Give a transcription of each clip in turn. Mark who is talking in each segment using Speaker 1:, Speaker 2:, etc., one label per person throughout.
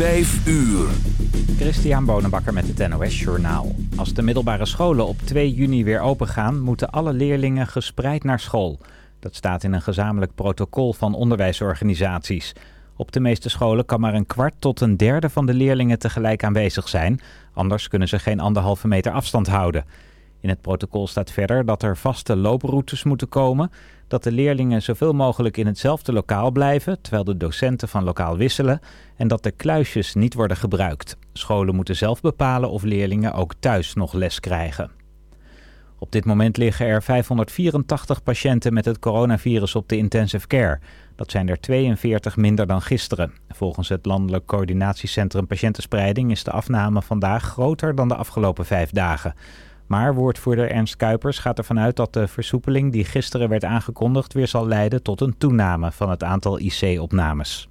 Speaker 1: 5 uur.
Speaker 2: Christian Bonenbakker met het NOS Journaal. Als de middelbare scholen op 2 juni weer opengaan... moeten alle leerlingen gespreid naar school. Dat staat in een gezamenlijk protocol van onderwijsorganisaties. Op de meeste scholen kan maar een kwart tot een derde van de leerlingen tegelijk aanwezig zijn. Anders kunnen ze geen anderhalve meter afstand houden. In het protocol staat verder dat er vaste looproutes moeten komen... dat de leerlingen zoveel mogelijk in hetzelfde lokaal blijven... terwijl de docenten van lokaal wisselen... en dat de kluisjes niet worden gebruikt. Scholen moeten zelf bepalen of leerlingen ook thuis nog les krijgen. Op dit moment liggen er 584 patiënten met het coronavirus op de intensive care. Dat zijn er 42 minder dan gisteren. Volgens het Landelijk Coördinatiecentrum Patiëntenspreiding is de afname vandaag groter dan de afgelopen vijf dagen. Maar woordvoerder Ernst Kuipers gaat ervan uit dat de versoepeling die gisteren werd aangekondigd weer zal leiden tot een toename van het aantal IC-opnames.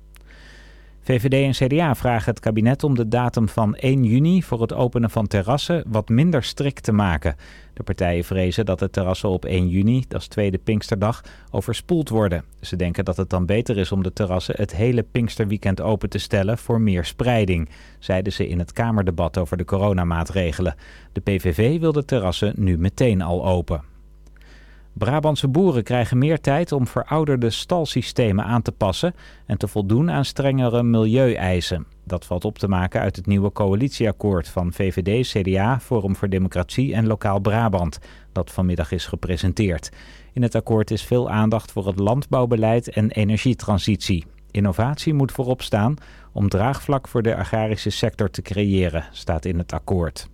Speaker 2: VVD en CDA vragen het kabinet om de datum van 1 juni voor het openen van terrassen wat minder strikt te maken. De partijen vrezen dat de terrassen op 1 juni, dat is tweede Pinksterdag, overspoeld worden. Ze denken dat het dan beter is om de terrassen het hele Pinksterweekend open te stellen voor meer spreiding, zeiden ze in het Kamerdebat over de coronamaatregelen. De PVV wil de terrassen nu meteen al open. Brabantse boeren krijgen meer tijd om verouderde stalsystemen aan te passen en te voldoen aan strengere milieueisen. Dat valt op te maken uit het nieuwe coalitieakkoord van VVD, CDA, Forum voor Democratie en Lokaal Brabant, dat vanmiddag is gepresenteerd. In het akkoord is veel aandacht voor het landbouwbeleid en energietransitie. Innovatie moet voorop staan om draagvlak voor de agrarische sector te creëren, staat in het akkoord.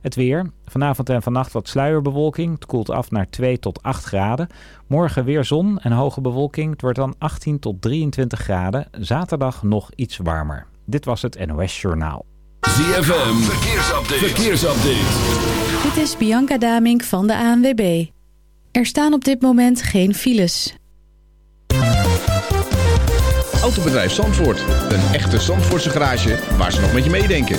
Speaker 2: Het weer. Vanavond en vannacht wat sluierbewolking. Het koelt af naar 2 tot 8 graden. Morgen weer zon en hoge bewolking. Het wordt dan 18 tot 23 graden. Zaterdag nog iets warmer. Dit was het NOS Journaal.
Speaker 1: ZFM. Verkeersupdate. Verkeersupdate.
Speaker 3: Dit is Bianca Damink van de ANWB. Er staan op dit moment geen files.
Speaker 4: Autobedrijf Zandvoort. Een echte Zandvoortse garage waar ze nog met je meedenken.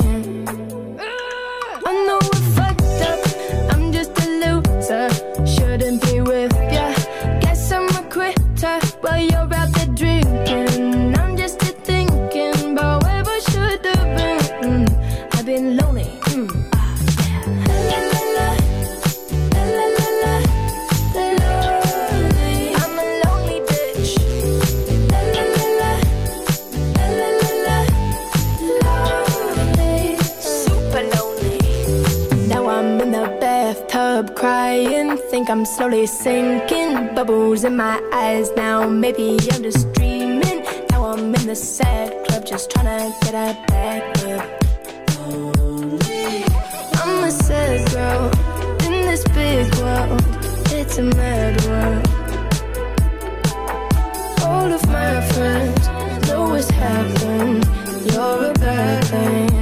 Speaker 5: I'm slowly sinking, bubbles in my eyes now. Maybe I'm just dreaming. Now I'm in the sad club, just trying to get her back. this big world, it's a mad world. All of my friends know what's happened. You're a bad thing.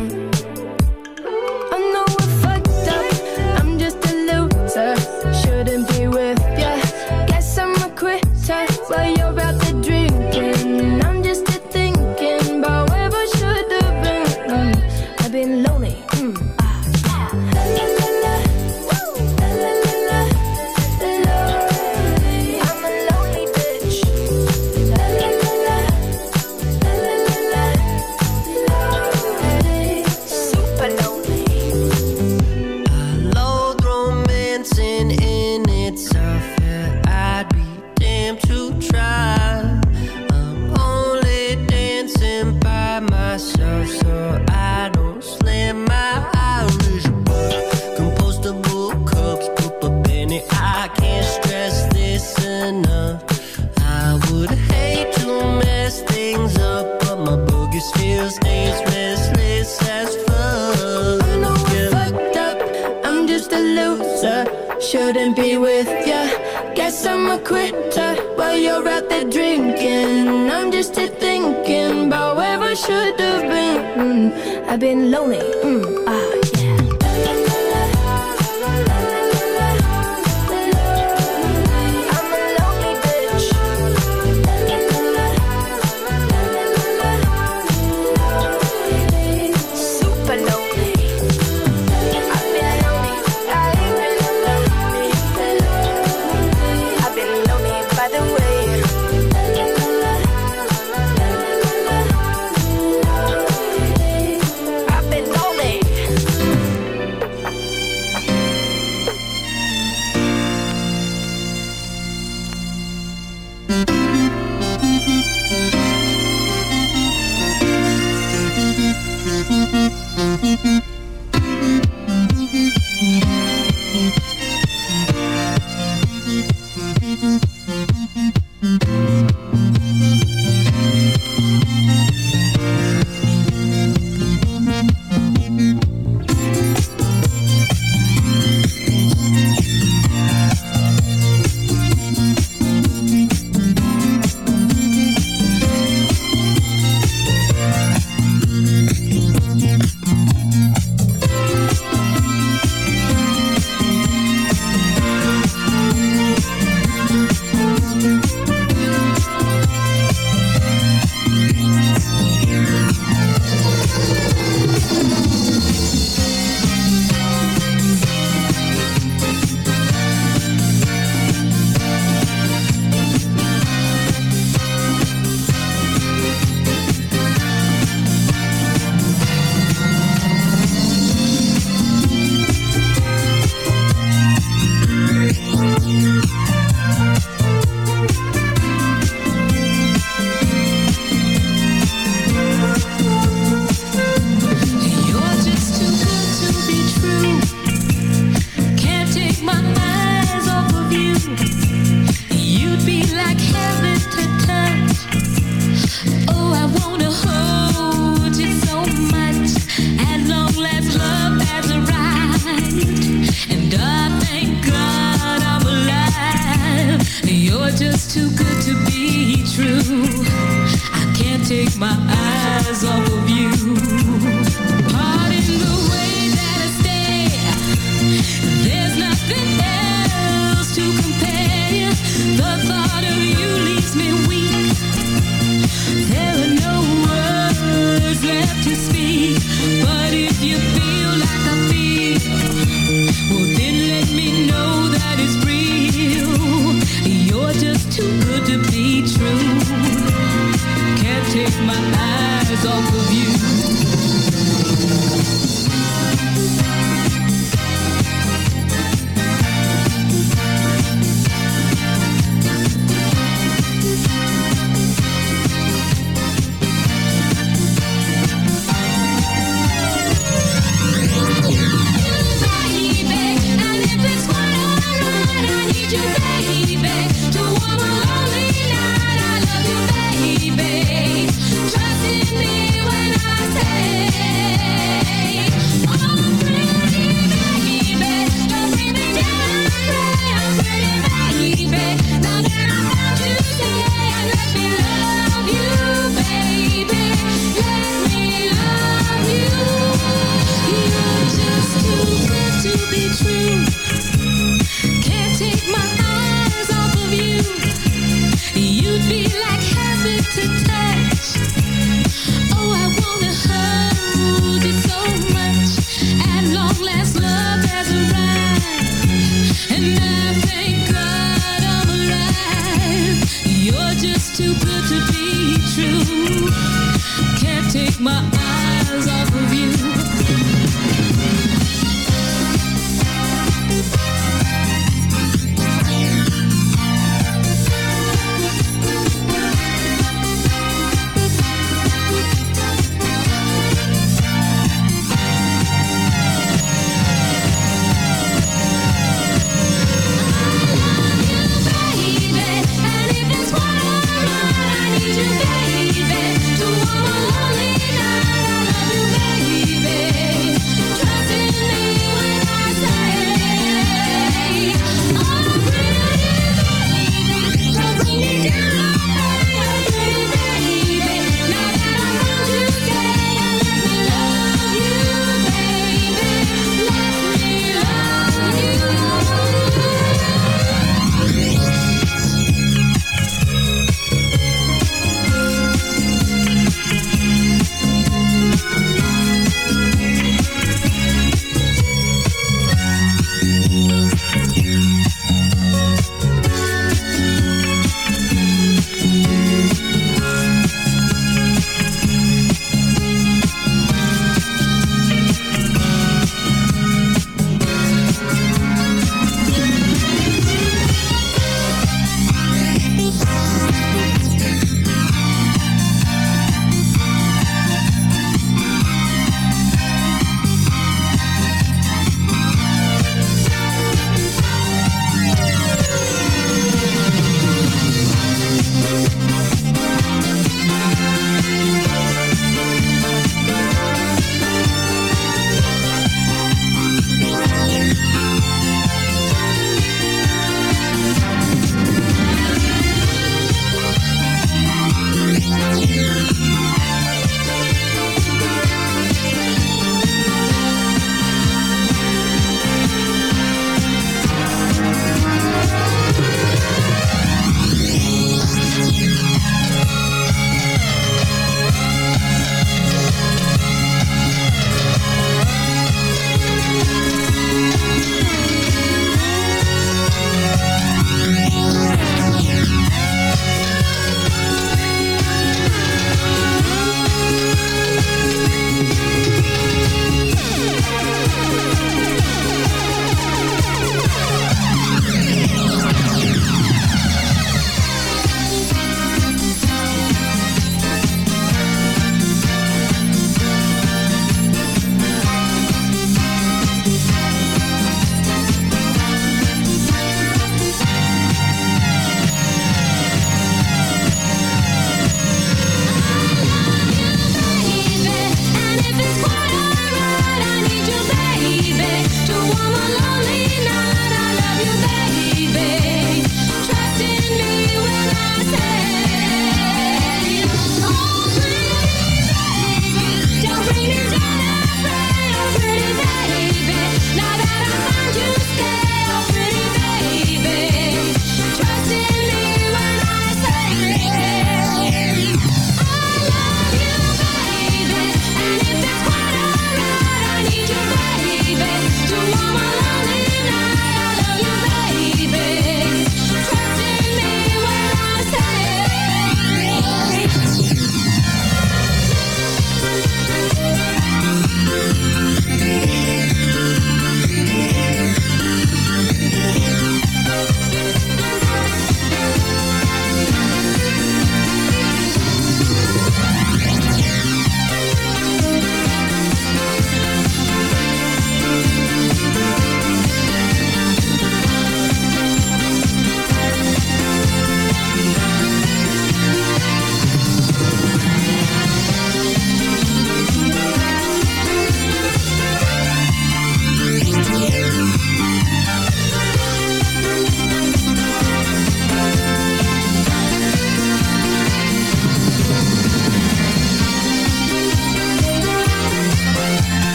Speaker 5: just thinking about where I should have been. Mm, I've been lonely. Mm, ah.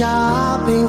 Speaker 6: shopping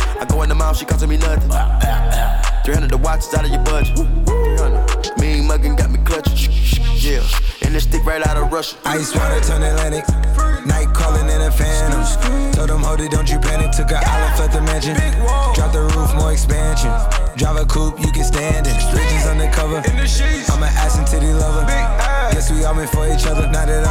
Speaker 7: I go in the mouth, she costing me nothing. 300 the watch is out of your budget. 300. Mean muggin' got me clutching. Yeah, and this stick right out of Russia.
Speaker 8: Ice water turn Atlantic. Night calling in a phantom. Told them, hold it, don't you panic. Took an island, left the mansion. Drop the roof, more expansion. Drive a coupe, you can stand it. Bridges undercover. I'm an ass and titty lover. Guess we all meant for each other. Now that all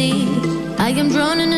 Speaker 9: I am drowning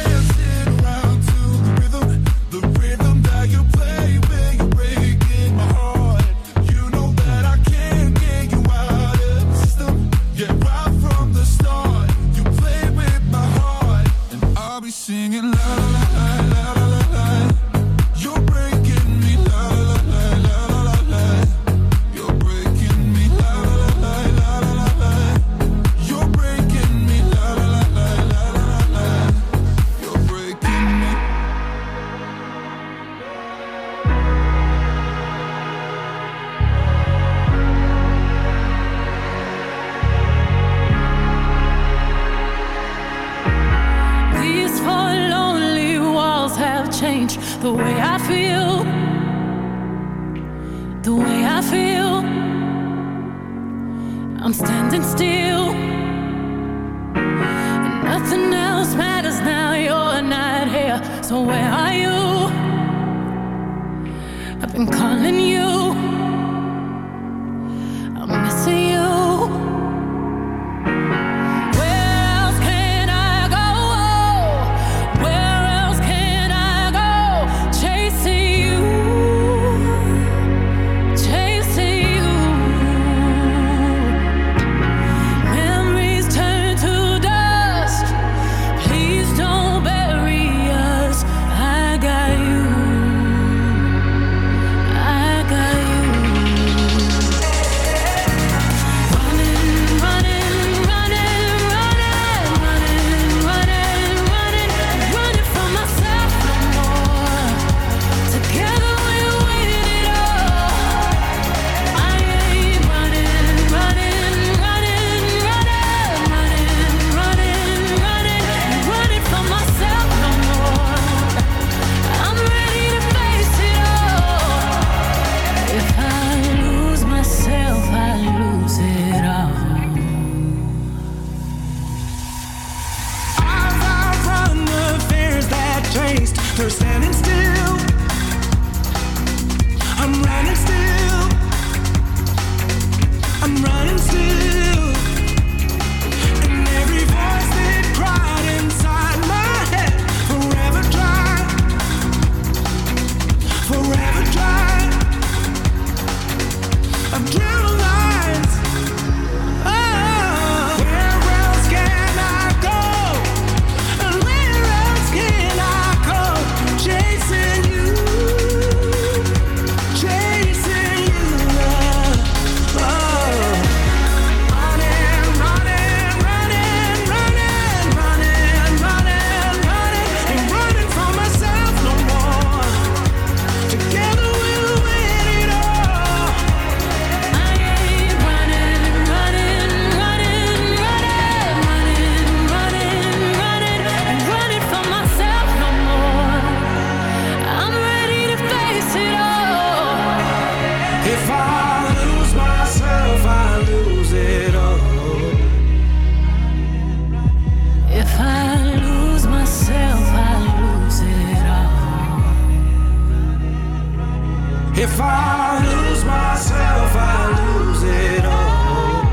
Speaker 9: I
Speaker 10: lose myself, I lose it all.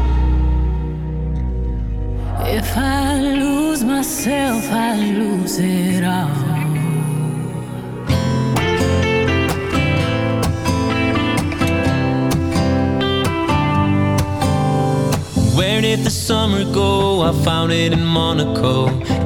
Speaker 11: If I lose myself, I lose it all.
Speaker 12: Where did the summer go? I found it in Monaco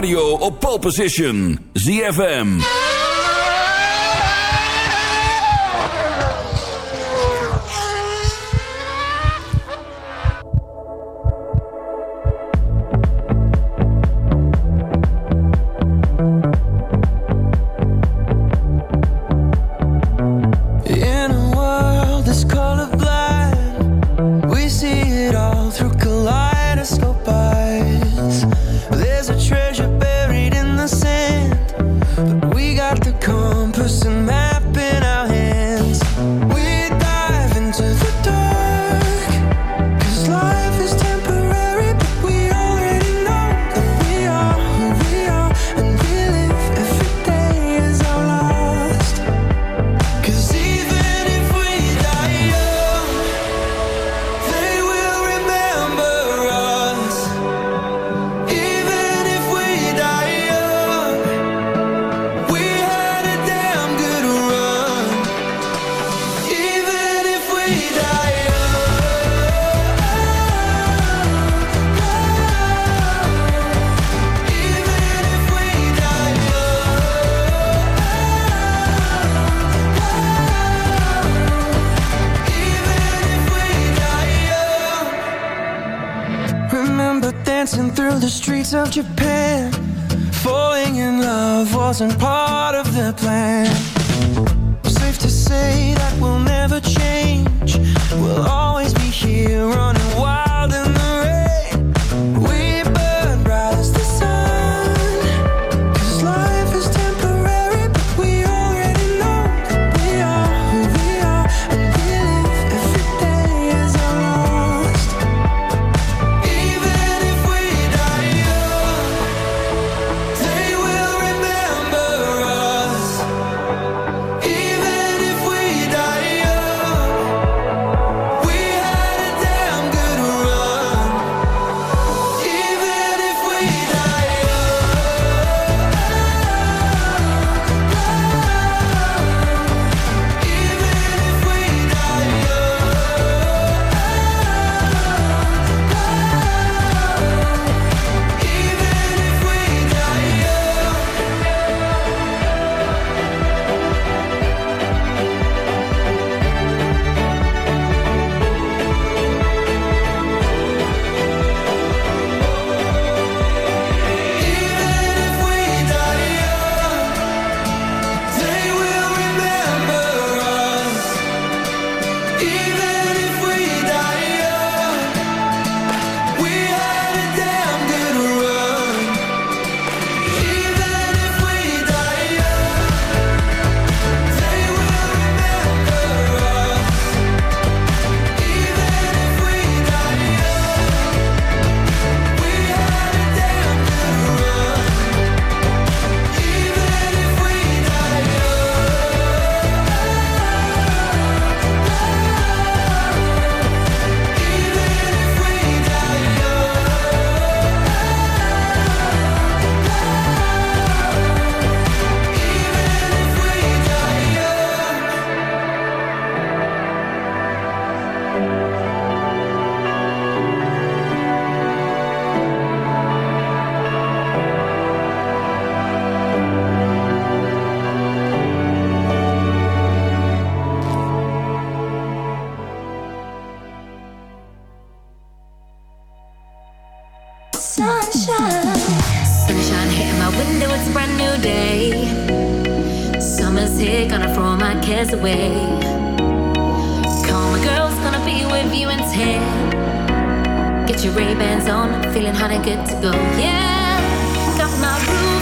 Speaker 1: radio op pole position. ZFM.
Speaker 10: In a world that's colorblind, we see it all through
Speaker 13: your Ray-Bans on, feeling hot and good to go. Yeah, got my room.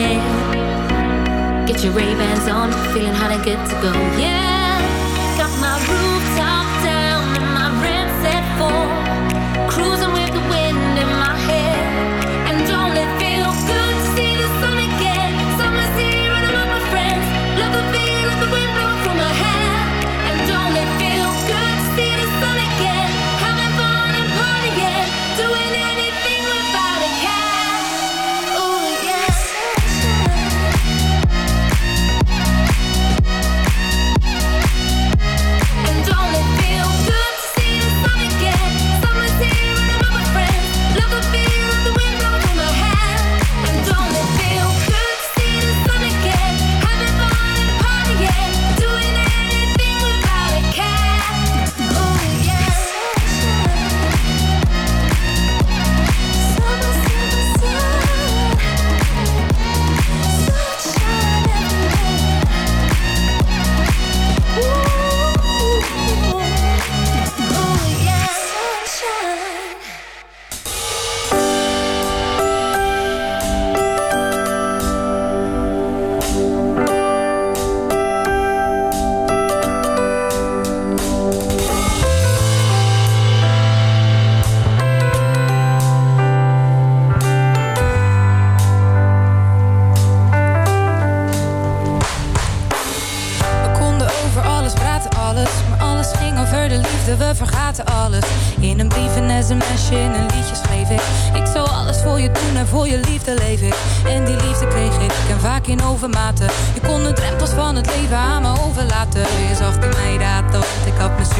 Speaker 13: hair. Get your Ray-Bans on, feeling hot and good to go, yeah.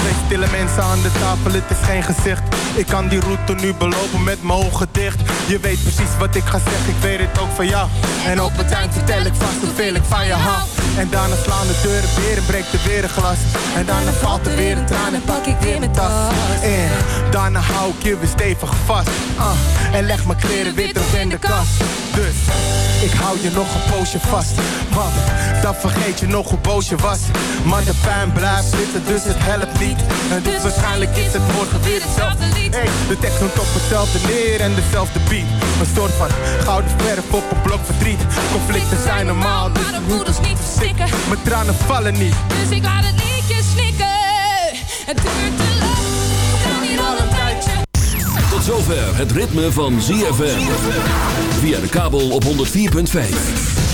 Speaker 14: Twee stille mensen aan de tafel,
Speaker 15: het is geen gezicht. Ik kan die route nu belopen met mijn ogen dicht. Je weet precies wat ik ga zeggen, ik weet het ook van jou. En op het eind vertel ik vast hoeveel ik van je hou. En daarna slaan de deuren weer en breekt er weer een glas. En daarna valt er weer een traan en pak ik weer mijn tas. En daarna hou ik je weer stevig vast. Ah, en leg mijn kleren weer terug in de kast. Dus ik hou je nog een poosje vast. Want dan vergeet je nog hoe boos je was. Maar de pijn blijft zitten, dus het helpt En dus waarschijnlijk is het morgen weer hetzelfde lied. Hey, de tekst noemt op hetzelfde neer en dezelfde beat. Een soort van gouden verf op een blok verdriet. Conflicten zijn normaal, dus
Speaker 16: Maar de moeders niet verstikken.
Speaker 15: mijn tranen vallen niet.
Speaker 16: Dus ik laat het liedje snikken. Het duurt te lang. We gaan hier al een tijdje.
Speaker 1: Tot zover het ritme van ZFM. Via de kabel op 104.5.